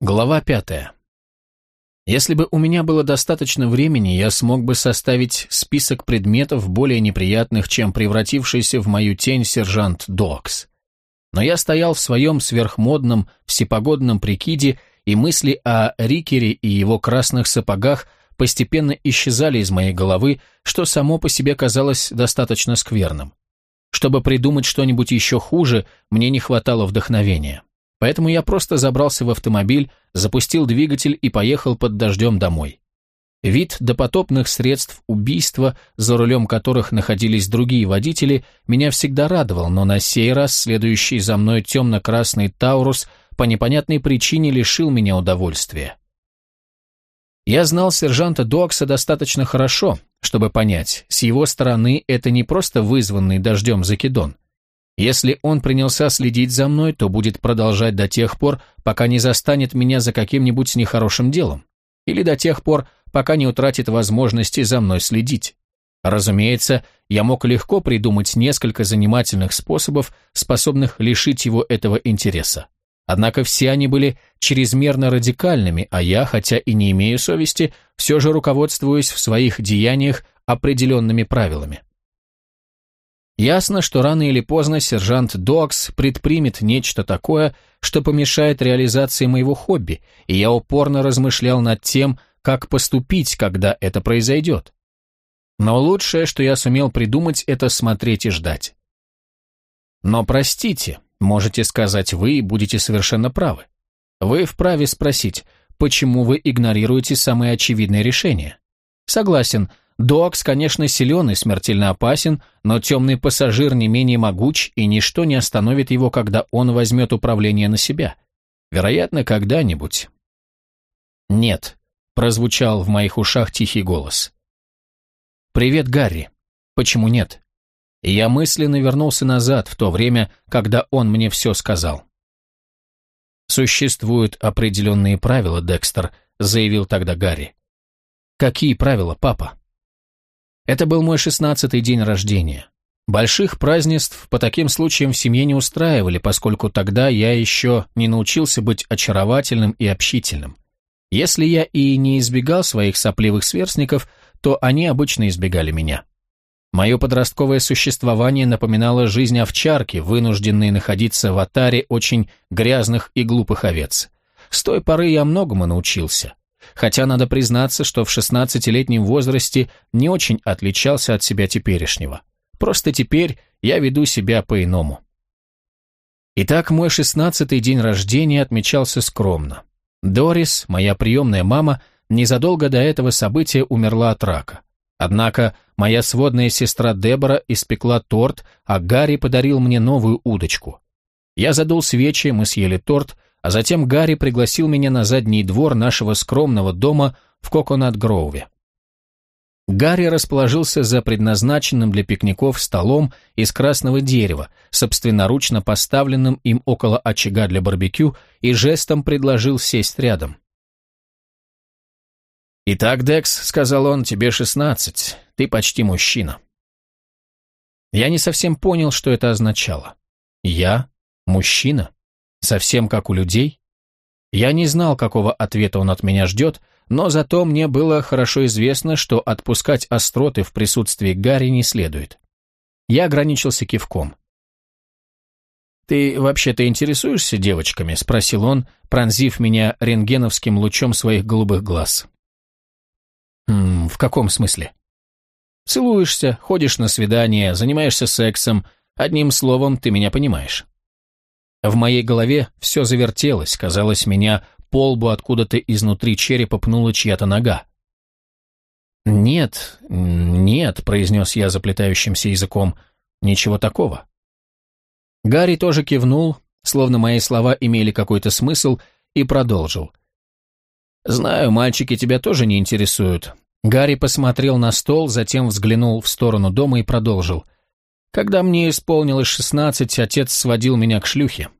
Глава пятая. Если бы у меня было достаточно времени, я смог бы составить список предметов более неприятных, чем превратившийся в мою тень сержант Докс. Но я стоял в своем сверхмодном, всепогодном прикиде, и мысли о Рикере и его красных сапогах постепенно исчезали из моей головы, что само по себе казалось достаточно скверным. Чтобы придумать что-нибудь еще хуже, мне не хватало вдохновения. Поэтому я просто забрался в автомобиль, запустил двигатель и поехал под дождем домой. Вид допотопных средств убийства, за рулем которых находились другие водители, меня всегда радовал, но на сей раз следующий за мной темно-красный Таурус по непонятной причине лишил меня удовольствия. Я знал сержанта Дуакса достаточно хорошо, чтобы понять, с его стороны это не просто вызванный дождем закидон – если он принялся следить за мной, то будет продолжать до тех пор, пока не застанет меня за каким-нибудь нехорошим делом. Или до тех пор, пока не утратит возможности за мной следить. Разумеется, я мог легко придумать несколько занимательных способов, способных лишить его этого интереса. Однако все они были чрезмерно радикальными, а я, хотя и не имею совести, все же руководствуюсь в своих деяниях определенными правилами. Ясно, что рано или поздно сержант Докс предпримет нечто такое, что помешает реализации моего хобби, и я упорно размышлял над тем, как поступить, когда это произойдет. Но лучшее, что я сумел придумать, это смотреть и ждать. Но простите, можете сказать вы и будете совершенно правы. Вы вправе спросить, почему вы игнорируете самые очевидные решения. Согласен, Дуакс, конечно, силен и смертельно опасен, но темный пассажир не менее могуч, и ничто не остановит его, когда он возьмет управление на себя. Вероятно, когда-нибудь. «Нет», — прозвучал в моих ушах тихий голос. «Привет, Гарри. Почему нет?» Я мысленно вернулся назад, в то время, когда он мне все сказал. «Существуют определенные правила, Декстер», — заявил тогда Гарри. «Какие правила, папа?» Это был мой шестнадцатый день рождения. Больших празднеств по таким случаям в семье не устраивали, поскольку тогда я еще не научился быть очаровательным и общительным. Если я и не избегал своих сопливых сверстников, то они обычно избегали меня. Мое подростковое существование напоминало жизнь овчарки, вынужденной находиться в атаре очень грязных и глупых овец. С той поры я многому научился хотя надо признаться, что в 16-летнем возрасте не очень отличался от себя теперешнего. Просто теперь я веду себя по-иному. Итак, мой шестнадцатый день рождения отмечался скромно. Дорис, моя приемная мама, незадолго до этого события умерла от рака. Однако моя сводная сестра Дебора испекла торт, а Гарри подарил мне новую удочку. Я задул свечи, мы съели торт, а затем Гарри пригласил меня на задний двор нашего скромного дома в Коконат-Гроуве. Гарри расположился за предназначенным для пикников столом из красного дерева, собственноручно поставленным им около очага для барбекю, и жестом предложил сесть рядом. «Итак, Декс», — сказал он, — «тебе шестнадцать, ты почти мужчина». Я не совсем понял, что это означало. «Я? Мужчина?» Совсем как у людей? Я не знал, какого ответа он от меня ждет, но зато мне было хорошо известно, что отпускать остроты в присутствии Гарри не следует. Я ограничился кивком. «Ты вообще-то интересуешься девочками?» — спросил он, пронзив меня рентгеновским лучом своих голубых глаз. «Хм, в каком смысле?» «Целуешься, ходишь на свидания, занимаешься сексом. Одним словом, ты меня понимаешь». В моей голове все завертелось, казалось, меня полбу откуда-то изнутри черепа пнула чья-то нога. «Нет, нет», — произнес я заплетающимся языком, — «ничего такого». Гарри тоже кивнул, словно мои слова имели какой-то смысл, и продолжил. «Знаю, мальчики тебя тоже не интересуют». Гарри посмотрел на стол, затем взглянул в сторону дома и продолжил. Когда мне исполнилось шестнадцать, отец сводил меня к шлюхе.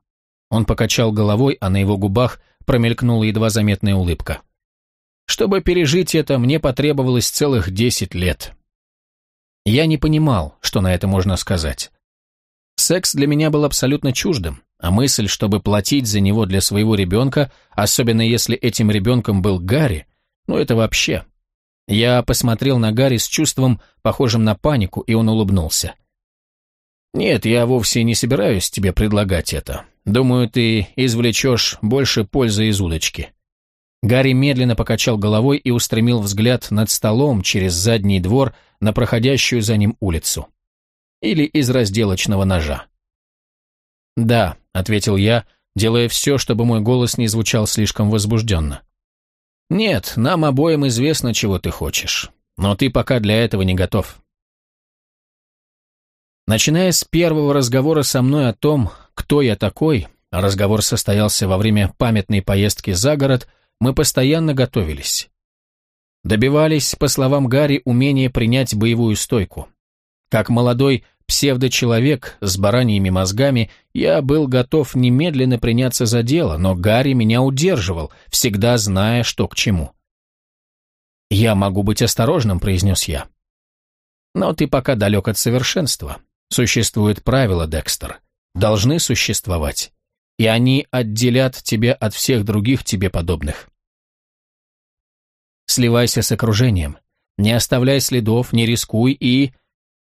Он покачал головой, а на его губах промелькнула едва заметная улыбка. Чтобы пережить это, мне потребовалось целых десять лет. Я не понимал, что на это можно сказать. Секс для меня был абсолютно чуждым. а мысль, чтобы платить за него для своего ребенка, особенно если этим ребенком был Гарри, ну это вообще. Я посмотрел на Гарри с чувством, похожим на панику, и он улыбнулся. «Нет, я вовсе не собираюсь тебе предлагать это. Думаю, ты извлечешь больше пользы из удочки». Гарри медленно покачал головой и устремил взгляд над столом через задний двор на проходящую за ним улицу. Или из разделочного ножа. «Да», — ответил я, делая все, чтобы мой голос не звучал слишком возбужденно. «Нет, нам обоим известно, чего ты хочешь, но ты пока для этого не готов». Начиная с первого разговора со мной о том, кто я такой, разговор состоялся во время памятной поездки за город, мы постоянно готовились. Добивались, по словам Гарри, умения принять боевую стойку. Как молодой псевдочеловек с бараньими мозгами, я был готов немедленно приняться за дело, но Гарри меня удерживал, всегда зная, что к чему. «Я могу быть осторожным», — произнес я. «Но ты пока далек от совершенства. Существуют правила, Декстер. Должны существовать. И они отделят тебя от всех других тебе подобных. Сливайся с окружением. Не оставляй следов, не рискуй и...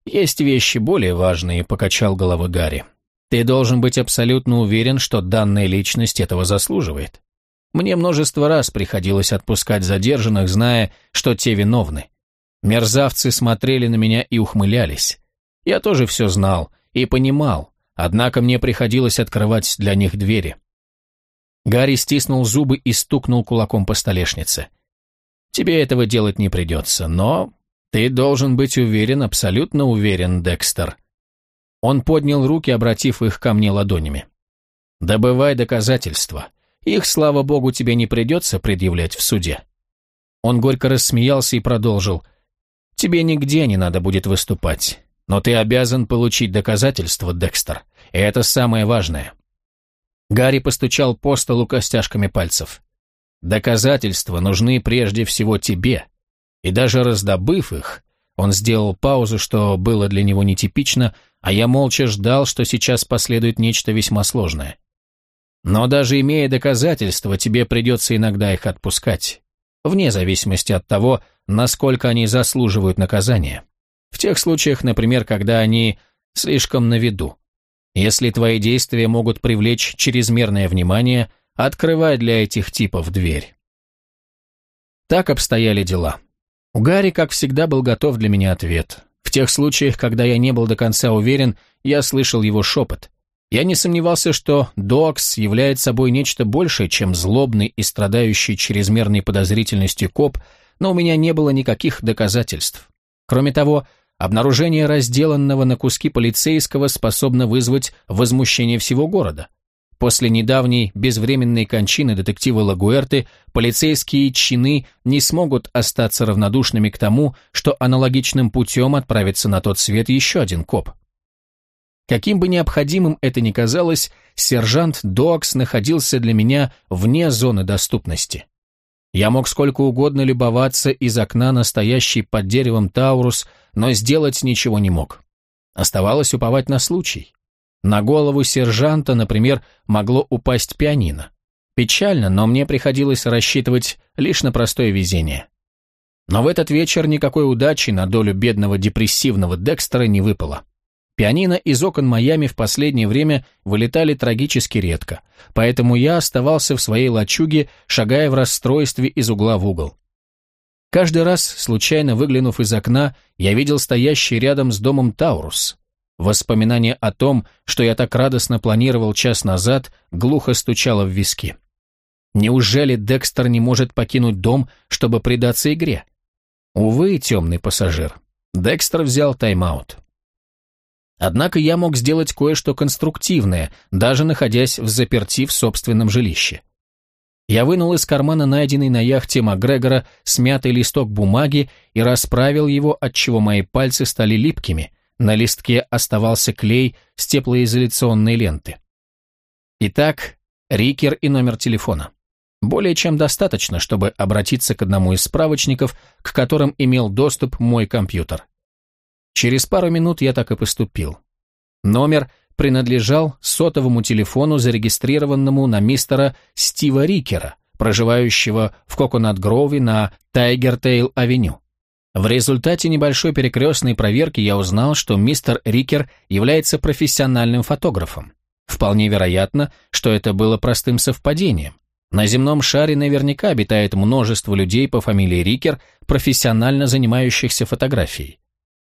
«Есть вещи более важные», — покачал головой Гарри. «Ты должен быть абсолютно уверен, что данная личность этого заслуживает. Мне множество раз приходилось отпускать задержанных, зная, что те виновны. Мерзавцы смотрели на меня и ухмылялись. Я тоже все знал и понимал, однако мне приходилось открывать для них двери». Гарри стиснул зубы и стукнул кулаком по столешнице. «Тебе этого делать не придется, но «Ты должен быть уверен, абсолютно уверен, Декстер». Он поднял руки, обратив их ко мне ладонями. «Добывай доказательства. Их, слава богу, тебе не придется предъявлять в суде». Он горько рассмеялся и продолжил. «Тебе нигде не надо будет выступать, но ты обязан получить доказательства, Декстер. И это самое важное». Гарри постучал по столу костяшками пальцев. «Доказательства нужны прежде всего тебе, и даже раздобыв их, он сделал паузу, что было для него нетипично, а я молча ждал, что сейчас последует нечто весьма сложное. Но даже имея доказательства, тебе придется иногда их отпускать, вне зависимости от того, насколько они заслуживают наказания. В тех случаях, например, когда они слишком на виду. Если твои действия могут привлечь чрезмерное внимание, открывай для этих типов дверь. Так обстояли дела. У Гарри, как всегда, был готов для меня ответ. В тех случаях, когда я не был до конца уверен, я слышал его шепот. Я не сомневался, что Докс является собой нечто большее, чем злобный и страдающий чрезмерной подозрительностью коп, но у меня не было никаких доказательств. Кроме того, обнаружение разделанного на куски полицейского способно вызвать возмущение всего города. После недавней безвременной кончины детектива Лагуэрты полицейские чины не смогут остаться равнодушными к тому, что аналогичным путем отправится на тот свет еще один коп. Каким бы необходимым это ни казалось, сержант Докс находился для меня вне зоны доступности. Я мог сколько угодно любоваться из окна настоящий под деревом Таурус, но сделать ничего не мог. Оставалось уповать на случай. На голову сержанта, например, могло упасть пианино. Печально, но мне приходилось рассчитывать лишь на простое везение. Но в этот вечер никакой удачи на долю бедного депрессивного Декстера не выпало. Пианино из окон Майами в последнее время вылетали трагически редко, поэтому я оставался в своей лачуге, шагая в расстройстве из угла в угол. Каждый раз, случайно выглянув из окна, я видел стоящий рядом с домом Таурус. Воспоминание о том, что я так радостно планировал час назад, глухо стучало в виски. Неужели Декстер не может покинуть дом, чтобы предаться игре? Увы, темный пассажир. Декстер взял тайм-аут. Однако я мог сделать кое-что конструктивное, даже находясь в заперти в собственном жилище. Я вынул из кармана найденный на яхте Макгрегора смятый листок бумаги и расправил его, отчего мои пальцы стали липкими, на листке оставался клей с теплоизоляционной ленты. Итак, Рикер и номер телефона. Более чем достаточно, чтобы обратиться к одному из справочников, к которым имел доступ мой компьютер. Через пару минут я так и поступил. Номер принадлежал сотовому телефону, зарегистрированному на мистера Стива Рикера, проживающего в Коконат-Гроуве на Тайгертейл-авеню. В результате небольшой перекрестной проверки я узнал, что мистер Рикер является профессиональным фотографом. Вполне вероятно, что это было простым совпадением. На земном шаре наверняка обитает множество людей по фамилии Рикер, профессионально занимающихся фотографией.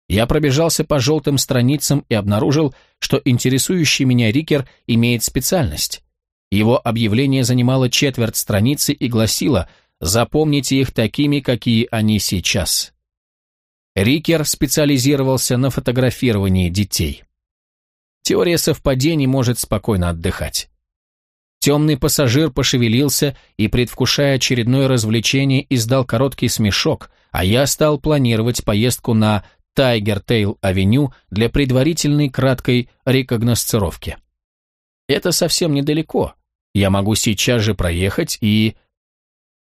Я пробежался по желтым страницам и обнаружил, что интересующий меня Рикер имеет специальность. Его объявление занимало четверть страницы и гласило «Запомните их такими, какие они сейчас». Рикер специализировался на фотографировании детей. Теория совпадений может спокойно отдыхать. Темный пассажир пошевелился и, предвкушая очередное развлечение, издал короткий смешок, а я стал планировать поездку на Тайгер-Тейл-авеню для предварительной краткой рекогносцировки. Это совсем недалеко. Я могу сейчас же проехать и...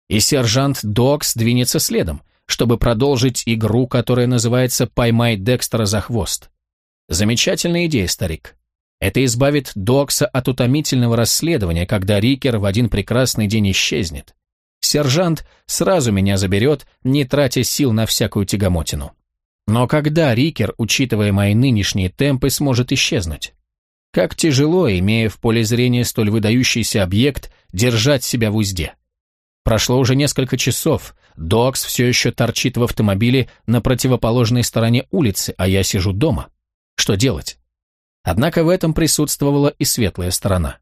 И сержант Докс двинется следом, чтобы продолжить игру, которая называется «Поймай Декстера за хвост». Замечательная идея, старик. Это избавит Докса от утомительного расследования, когда Рикер в один прекрасный день исчезнет. Сержант сразу меня заберет, не тратя сил на всякую тягомотину. Но когда Рикер, учитывая мои нынешние темпы, сможет исчезнуть? Как тяжело, имея в поле зрения столь выдающийся объект, держать себя в узде. Прошло уже несколько часов, Докс все еще торчит в автомобиле на противоположной стороне улицы, а я сижу дома. Что делать? Однако в этом присутствовала и светлая сторона.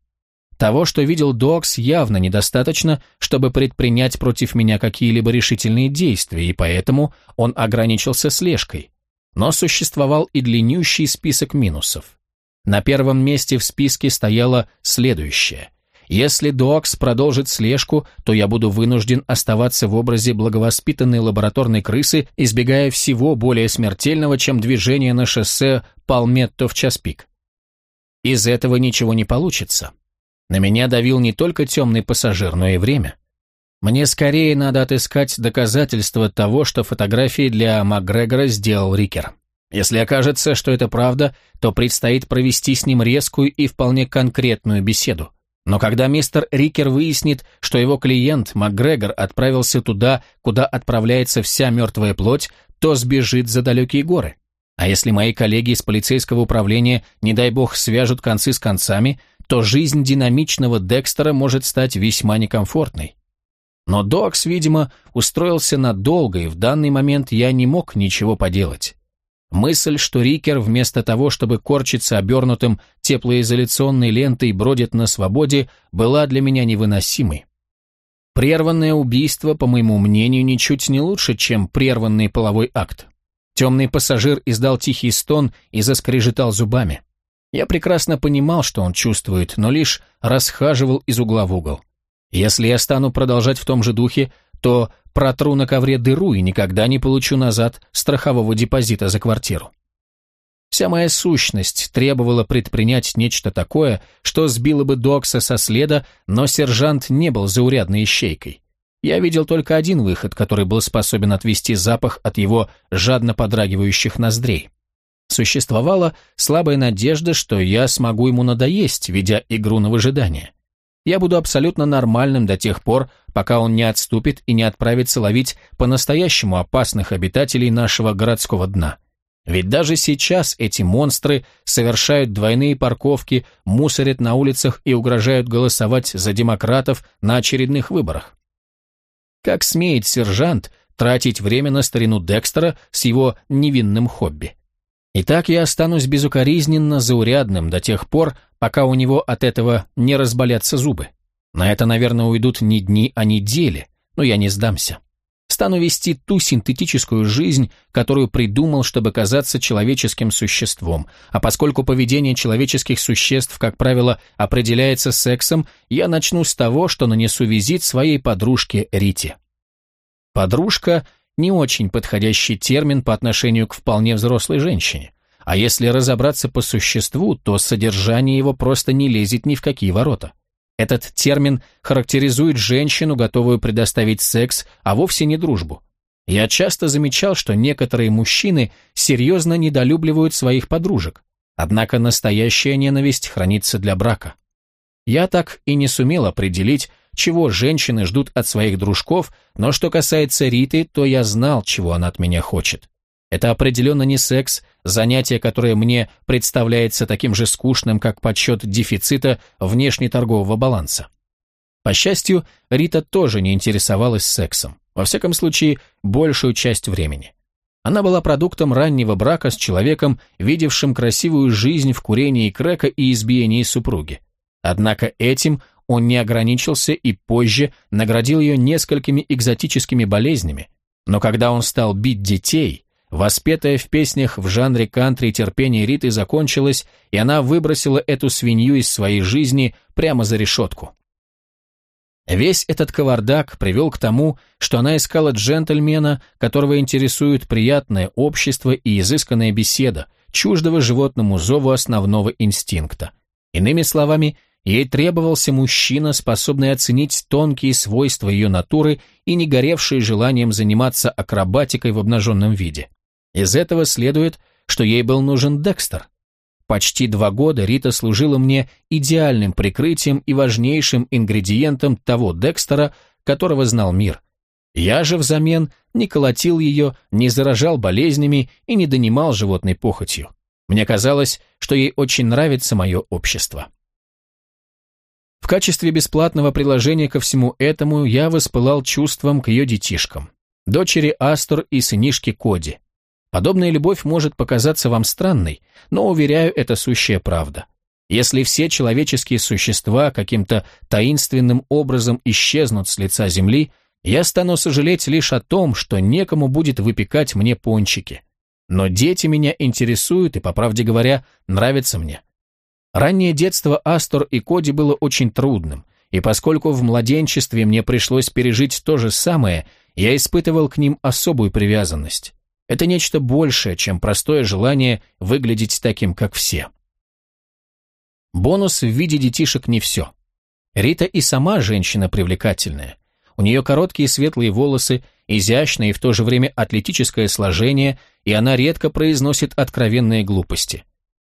Того, что видел Докс, явно недостаточно, чтобы предпринять против меня какие-либо решительные действия, и поэтому он ограничился слежкой. Но существовал и длиннющий список минусов. На первом месте в списке стояло следующее. Если Докс продолжит слежку, то я буду вынужден оставаться в образе благовоспитанной лабораторной крысы, избегая всего более смертельного, чем движение на шоссе Палметто в час пик. Из этого ничего не получится. На меня давил не только темный пассажир, но и время. Мне скорее надо отыскать доказательства того, что фотографии для Макгрегора сделал Рикер. Если окажется, что это правда, то предстоит провести с ним резкую и вполне конкретную беседу. Но когда мистер Рикер выяснит, что его клиент Макгрегор отправился туда, куда отправляется вся мертвая плоть, то сбежит за далекие горы. А если мои коллеги из полицейского управления, не дай бог, свяжут концы с концами, то жизнь динамичного Декстера может стать весьма некомфортной. Но Докс, видимо, устроился надолго, и в данный момент я не мог ничего поделать. Мысль, что Рикер вместо того, чтобы корчиться обернутым теплоизоляционной лентой бродит на свободе, была для меня невыносимой. Прерванное убийство, по моему мнению, ничуть не лучше, чем прерванный половой акт. Темный пассажир издал тихий стон и заскрежетал зубами. Я прекрасно понимал, что он чувствует, но лишь расхаживал из угла в угол. Если я стану продолжать в том же духе, то протру на ковре дыру и никогда не получу назад страхового депозита за квартиру. Вся моя сущность требовала предпринять нечто такое, что сбило бы Докса со следа, но сержант не был заурядной ищейкой. Я видел только один выход, который был способен отвести запах от его жадно подрагивающих ноздрей. Существовала слабая надежда, что я смогу ему надоесть, ведя игру на выжидание. Я буду абсолютно нормальным до тех пор, пока он не отступит и не отправится ловить по-настоящему опасных обитателей нашего городского дна. Ведь даже сейчас эти монстры совершают двойные парковки, мусорят на улицах и угрожают голосовать за демократов на очередных выборах. Как смеет сержант тратить время на старину Декстера с его невинным хобби? И так я останусь безукоризненно заурядным до тех пор, пока у него от этого не разболятся зубы. На это, наверное, уйдут не дни, а недели, но я не сдамся. Стану вести ту синтетическую жизнь, которую придумал, чтобы казаться человеческим существом, а поскольку поведение человеческих существ, как правило, определяется сексом, я начну с того, что нанесу визит своей подружке Рите. Подружка – не очень подходящий термин по отношению к вполне взрослой женщине. А если разобраться по существу, то содержание его просто не лезет ни в какие ворота. Этот термин характеризует женщину, готовую предоставить секс, а вовсе не дружбу. Я часто замечал, что некоторые мужчины серьезно недолюбливают своих подружек. Однако настоящая ненависть хранится для брака. Я так и не сумел определить, чего женщины ждут от своих дружков, но что касается Риты, то я знал, чего она от меня хочет. Это определенно не секс, занятие, которое мне представляется таким же скучным, как подсчет дефицита внешнеторгового баланса. По счастью, Рита тоже не интересовалась сексом, во всяком случае, большую часть времени. Она была продуктом раннего брака с человеком, видевшим красивую жизнь в курении крека и избиении супруги. Однако этим он не ограничился и позже наградил ее несколькими экзотическими болезнями, но когда он стал бить детей, воспетая в песнях в жанре кантри терпение Риты закончилось, и она выбросила эту свинью из своей жизни прямо за решетку. Весь этот кавардак привел к тому, что она искала джентльмена, которого интересует приятное общество и изысканная беседа, чуждого животному зову основного инстинкта. Иными словами, ей требовался мужчина, способный оценить тонкие свойства ее натуры и не горевший желанием заниматься акробатикой в обнаженном виде. Из этого следует, что ей был нужен Декстер, Почти два года Рита служила мне идеальным прикрытием и важнейшим ингредиентом того Декстера, которого знал мир. Я же взамен не колотил ее, не заражал болезнями и не донимал животной похотью. Мне казалось, что ей очень нравится мое общество. В качестве бесплатного приложения ко всему этому я воспылал чувством к ее детишкам, дочери Астор и сынишке Коди. Подобная любовь может показаться вам странной, но, уверяю, это сущая правда. Если все человеческие существа каким-то таинственным образом исчезнут с лица земли, я стану сожалеть лишь о том, что некому будет выпекать мне пончики. Но дети меня интересуют и, по правде говоря, нравятся мне. Раннее детство Астор и Коди было очень трудным, и поскольку в младенчестве мне пришлось пережить то же самое, я испытывал к ним особую привязанность. Это нечто большее, чем простое желание выглядеть таким, как все. Бонус в виде детишек не все. Рита и сама женщина привлекательная. У нее короткие светлые волосы, изящное и в то же время атлетическое сложение, и она редко произносит откровенные глупости.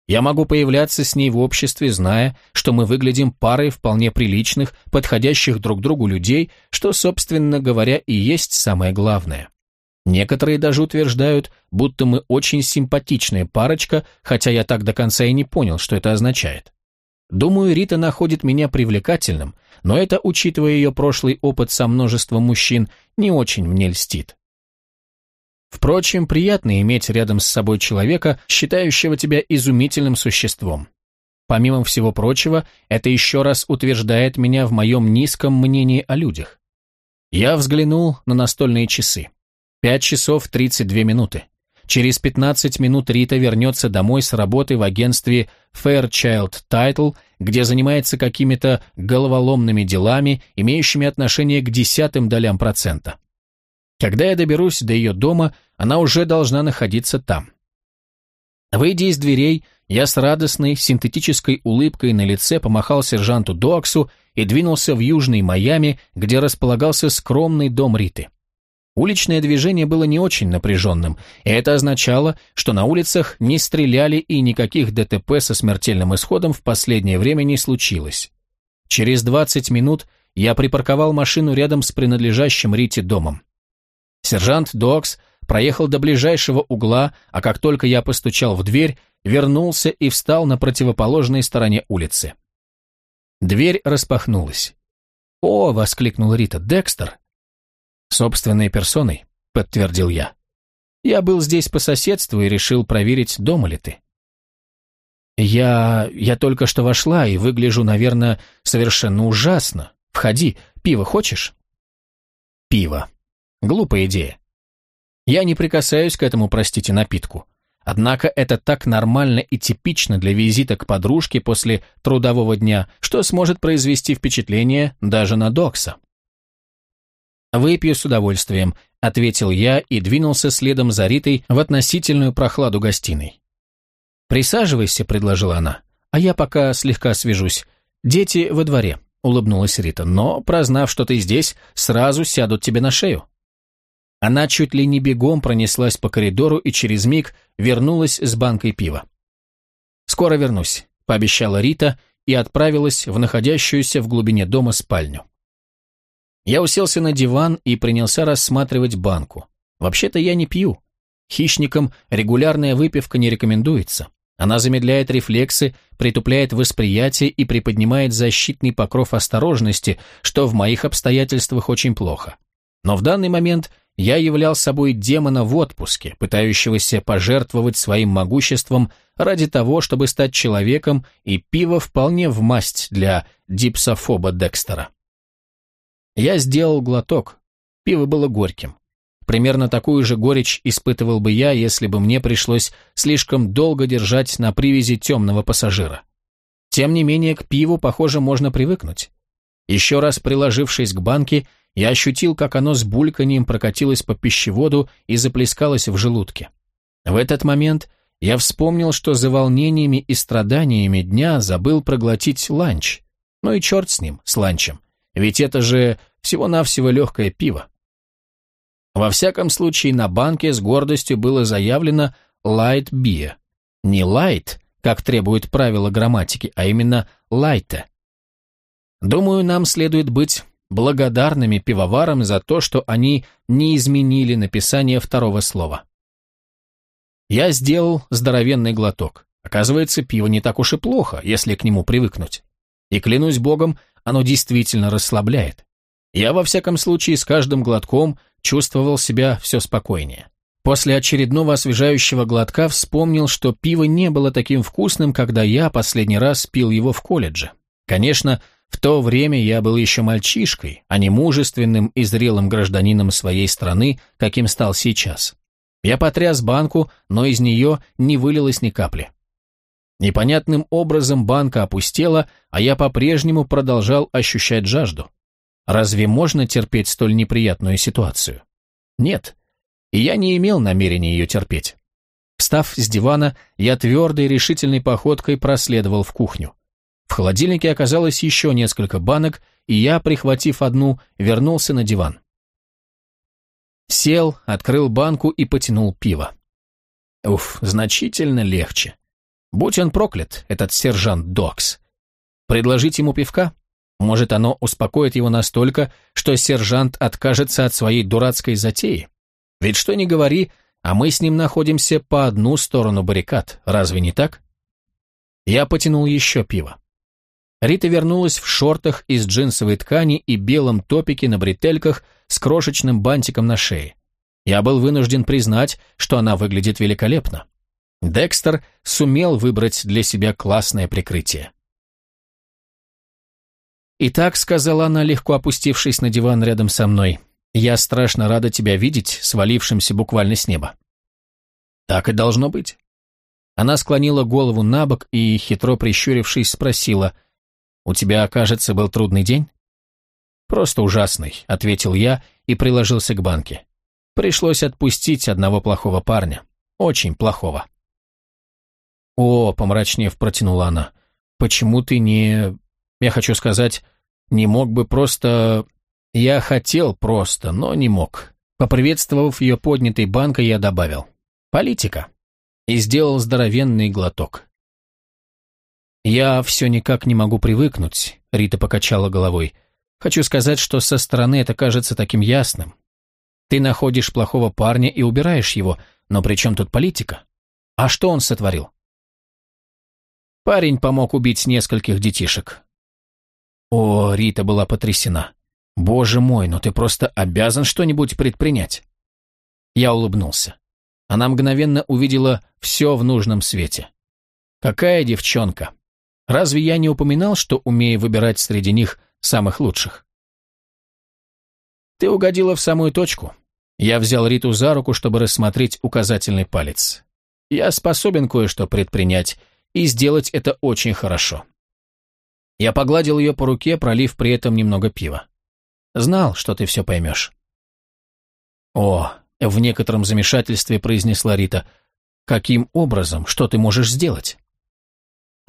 Я могу появляться с ней в обществе, зная, что мы выглядим парой вполне приличных, подходящих друг другу людей, что, собственно говоря, и есть самое главное. Некоторые даже утверждают, будто мы очень симпатичная парочка, хотя я так до конца и не понял, что это означает. Думаю, Рита находит меня привлекательным, но это, учитывая ее прошлый опыт со множеством мужчин, не очень мне льстит. Впрочем, приятно иметь рядом с собой человека, считающего тебя изумительным существом. Помимо всего прочего, это еще раз утверждает меня в моем низком мнении о людях. Я взглянул на настольные часы. Пять часов тридцать две минуты. Через пятнадцать минут Рита вернется домой с работы в агентстве Fairchild Title, где занимается какими-то головоломными делами, имеющими отношение к десятым долям процента. Когда я доберусь до ее дома, она уже должна находиться там. Выйдя из дверей, я с радостной, синтетической улыбкой на лице помахал сержанту Доаксу и двинулся в Южный Майами, где располагался скромный дом Риты. Уличное движение было не очень напряженным, и это означало, что на улицах не стреляли и никаких ДТП со смертельным исходом в последнее время не случилось. Через 20 минут я припарковал машину рядом с принадлежащим Рите домом. Сержант Докс проехал до ближайшего угла, а как только я постучал в дверь, вернулся и встал на противоположной стороне улицы. Дверь распахнулась. «О!» — воскликнул Рита. «Декстер!» «Собственной персоной», — подтвердил я. «Я был здесь по соседству и решил проверить, дома ли ты». «Я... я только что вошла и выгляжу, наверное, совершенно ужасно. Входи, пиво хочешь?» «Пиво. Глупая идея. Я не прикасаюсь к этому, простите, напитку. Однако это так нормально и типично для визита к подружке после трудового дня, что сможет произвести впечатление даже на Докса. «Выпью с удовольствием», — ответил я и двинулся следом за Ритой в относительную прохладу гостиной. «Присаживайся», — предложила она, — «а я пока слегка свяжусь. Дети во дворе», — улыбнулась Рита, «но, прознав, что ты здесь, сразу сядут тебе на шею». Она чуть ли не бегом пронеслась по коридору и через миг вернулась с банкой пива. «Скоро вернусь», — пообещала Рита и отправилась в находящуюся в глубине дома спальню. Я уселся на диван и принялся рассматривать банку. Вообще-то я не пью. Хищникам регулярная выпивка не рекомендуется. Она замедляет рефлексы, притупляет восприятие и приподнимает защитный покров осторожности, что в моих обстоятельствах очень плохо. Но в данный момент я являл собой демона в отпуске, пытающегося пожертвовать своим могуществом ради того, чтобы стать человеком, и пиво вполне в масть для дипсофоба Декстера. Я сделал глоток. Пиво было горьким. Примерно такую же горечь испытывал бы я, если бы мне пришлось слишком долго держать на привязи темного пассажира. Тем не менее, к пиву, похоже, можно привыкнуть. Еще раз приложившись к банке, я ощутил, как оно с бульканьем прокатилось по пищеводу и заплескалось в желудке. В этот момент я вспомнил, что за волнениями и страданиями дня забыл проглотить ланч. Ну и черт с ним, с ланчем. Ведь это же всего-навсего легкое пиво. Во всяком случае, на банке с гордостью было заявлено «light beer». Не «light», как требует правила грамматики, а именно «light». Думаю, нам следует быть благодарными пивоварам за то, что они не изменили написание второго слова. Я сделал здоровенный глоток. Оказывается, пиво не так уж и плохо, если к нему привыкнуть. И клянусь богом, оно действительно расслабляет. Я, во всяком случае, с каждым глотком чувствовал себя все спокойнее. После очередного освежающего глотка вспомнил, что пиво не было таким вкусным, когда я последний раз пил его в колледже. Конечно, в то время я был еще мальчишкой, а не мужественным и зрелым гражданином своей страны, каким стал сейчас. Я потряс банку, но из нее не вылилось ни капли. Непонятным образом банка опустела, а я по-прежнему продолжал ощущать жажду. Разве можно терпеть столь неприятную ситуацию? Нет. И я не имел намерения ее терпеть. Встав с дивана, я твердой решительной походкой проследовал в кухню. В холодильнике оказалось еще несколько банок, и я, прихватив одну, вернулся на диван. Сел, открыл банку и потянул пиво. Уф, значительно легче. Будь он проклят, этот сержант Докс. Предложить ему пивка? Может, оно успокоит его настолько, что сержант откажется от своей дурацкой затеи? Ведь что ни говори, а мы с ним находимся по одну сторону баррикад, разве не так? Я потянул еще пиво. Рита вернулась в шортах из джинсовой ткани и белом топике на бретельках с крошечным бантиком на шее. Я был вынужден признать, что она выглядит великолепно. Декстер сумел выбрать для себя классное прикрытие. «Итак», — сказала она, легко опустившись на диван рядом со мной, «я страшно рада тебя видеть, свалившимся буквально с неба». «Так и должно быть». Она склонила голову на бок и, хитро прищурившись, спросила, «У тебя, кажется, был трудный день?» «Просто ужасный», — ответил я и приложился к банке. «Пришлось отпустить одного плохого парня. Очень плохого». «О», — помрачнев протянула она, — «почему ты не...» Я хочу сказать, не мог бы просто... Я хотел просто, но не мог. Поприветствовав ее поднятой банкой, я добавил. Политика. И сделал здоровенный глоток. «Я все никак не могу привыкнуть», — Рита покачала головой. «Хочу сказать, что со стороны это кажется таким ясным. Ты находишь плохого парня и убираешь его, но при чем тут политика? А что он сотворил?» Парень помог убить нескольких детишек. О, Рита была потрясена. «Боже мой, но ты просто обязан что-нибудь предпринять». Я улыбнулся. Она мгновенно увидела все в нужном свете. «Какая девчонка! Разве я не упоминал, что умею выбирать среди них самых лучших?» «Ты угодила в самую точку». Я взял Риту за руку, чтобы рассмотреть указательный палец. «Я способен кое-что предпринять, и сделать это очень хорошо. Я погладил ее по руке, пролив при этом немного пива. Знал, что ты все поймешь. О, в некотором замешательстве произнесла Рита. Каким образом? Что ты можешь сделать?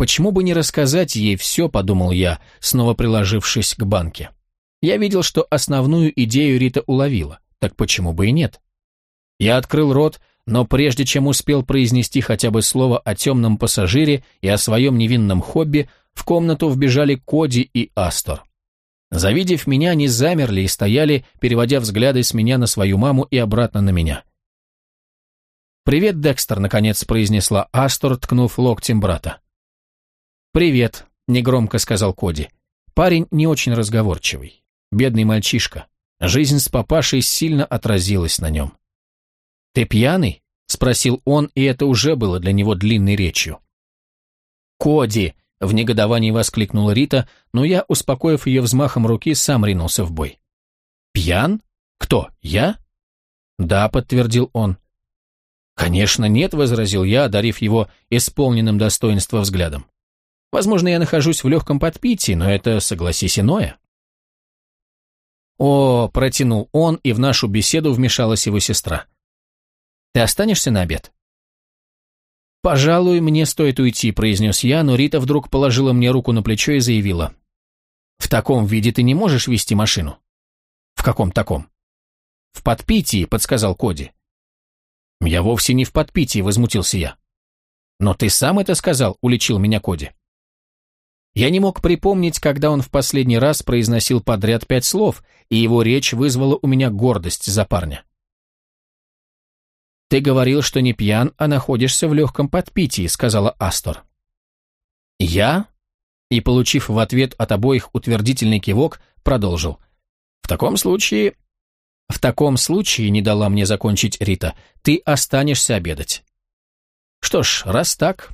Почему бы не рассказать ей все, подумал я, снова приложившись к банке. Я видел, что основную идею Рита уловила, так почему бы и нет? Я открыл рот, но прежде чем успел произнести хотя бы слово о темном пассажире и о своем невинном хобби, в комнату вбежали Коди и Астор. Завидев меня, они замерли и стояли, переводя взгляды с меня на свою маму и обратно на меня. «Привет, Декстер», — наконец произнесла Астор, ткнув локтем брата. «Привет», — негромко сказал Коди. Парень не очень разговорчивый. Бедный мальчишка. Жизнь с папашей сильно отразилась на нем. «Ты пьяный?» — спросил он, и это уже было для него длинной речью. «Коди!» — в негодовании воскликнула Рита, но я, успокоив ее взмахом руки, сам ринулся в бой. «Пьян? Кто, я?» «Да», — подтвердил он. «Конечно нет», — возразил я, одарив его исполненным достоинства взглядом. «Возможно, я нахожусь в легком подпитии, но это, согласись, иное». «О», — протянул он, и в нашу беседу вмешалась его сестра. Ты останешься на обед?» «Пожалуй, мне стоит уйти», — произнес я, но Рита вдруг положила мне руку на плечо и заявила. «В таком виде ты не можешь вести машину». «В каком таком?» «В подпитии», — подсказал Коди. «Я вовсе не в подпитии», — возмутился я. «Но ты сам это сказал», — уличил меня Коди. Я не мог припомнить, когда он в последний раз произносил подряд пять слов, и его речь вызвала у меня гордость за парня. «Ты говорил, что не пьян, а находишься в легком подпитии», — сказала Астор. «Я?» И, получив в ответ от обоих утвердительный кивок, продолжил. «В таком случае...» «В таком случае, — не дала мне закончить Рита, — ты останешься обедать». «Что ж, раз так,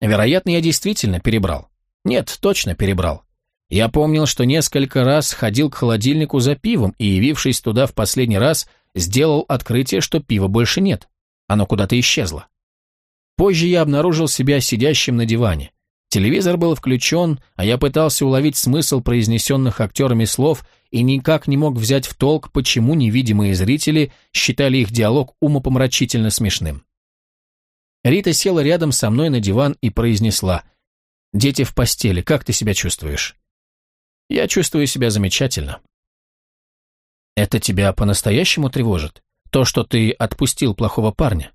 вероятно, я действительно перебрал. Нет, точно перебрал. Я помнил, что несколько раз ходил к холодильнику за пивом и, явившись туда в последний раз, сделал открытие, что пива больше нет. Оно куда-то исчезло. Позже я обнаружил себя сидящим на диване. Телевизор был включен, а я пытался уловить смысл произнесенных актерами слов и никак не мог взять в толк, почему невидимые зрители считали их диалог умопомрачительно смешным. Рита села рядом со мной на диван и произнесла «Дети в постели, как ты себя чувствуешь?» «Я чувствую себя замечательно». «Это тебя по-настоящему тревожит?» То, что ты отпустил плохого парня.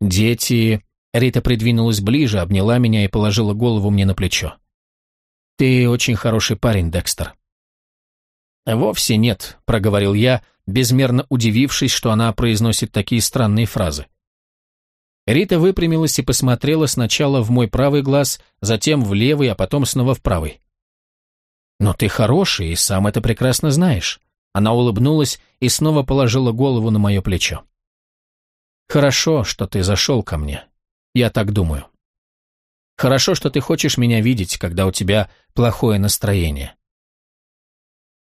Дети... Рита придвинулась ближе, обняла меня и положила голову мне на плечо. Ты очень хороший парень, Декстер. Вовсе нет, проговорил я, безмерно удивившись, что она произносит такие странные фразы. Рита выпрямилась и посмотрела сначала в мой правый глаз, затем в левый, а потом снова в правый. «Но ты хороший и сам это прекрасно знаешь. Она улыбнулась и снова положила голову на мое плечо. «Хорошо, что ты зашел ко мне. Я так думаю. Хорошо, что ты хочешь меня видеть, когда у тебя плохое настроение».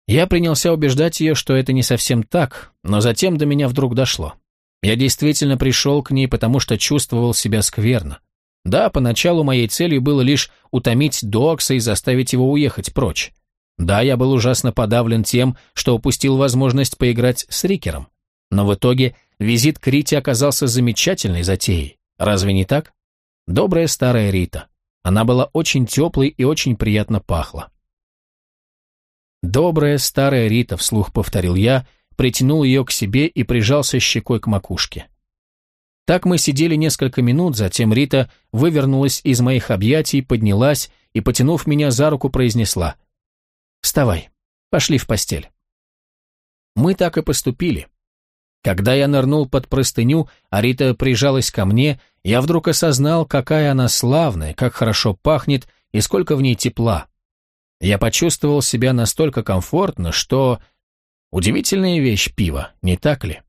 Я принялся убеждать ее, что это не совсем так, но затем до меня вдруг дошло. Я действительно пришел к ней, потому что чувствовал себя скверно. Да, поначалу моей целью было лишь утомить Докса и заставить его уехать прочь. Да, я был ужасно подавлен тем, что упустил возможность поиграть с Рикером. Но в итоге визит к Рите оказался замечательной затеей. Разве не так? Добрая старая Рита. Она была очень теплой и очень приятно пахла. «Добрая старая Рита», — вслух повторил я, притянул ее к себе и прижался щекой к макушке. Так мы сидели несколько минут, затем Рита вывернулась из моих объятий, поднялась и, потянув меня за руку, произнесла — Вставай, пошли в постель. Мы так и поступили. Когда я нырнул под простыню, а Рита прижалась ко мне, я вдруг осознал, какая она славная, как хорошо пахнет и сколько в ней тепла. Я почувствовал себя настолько комфортно, что... Удивительная вещь пива, не так ли?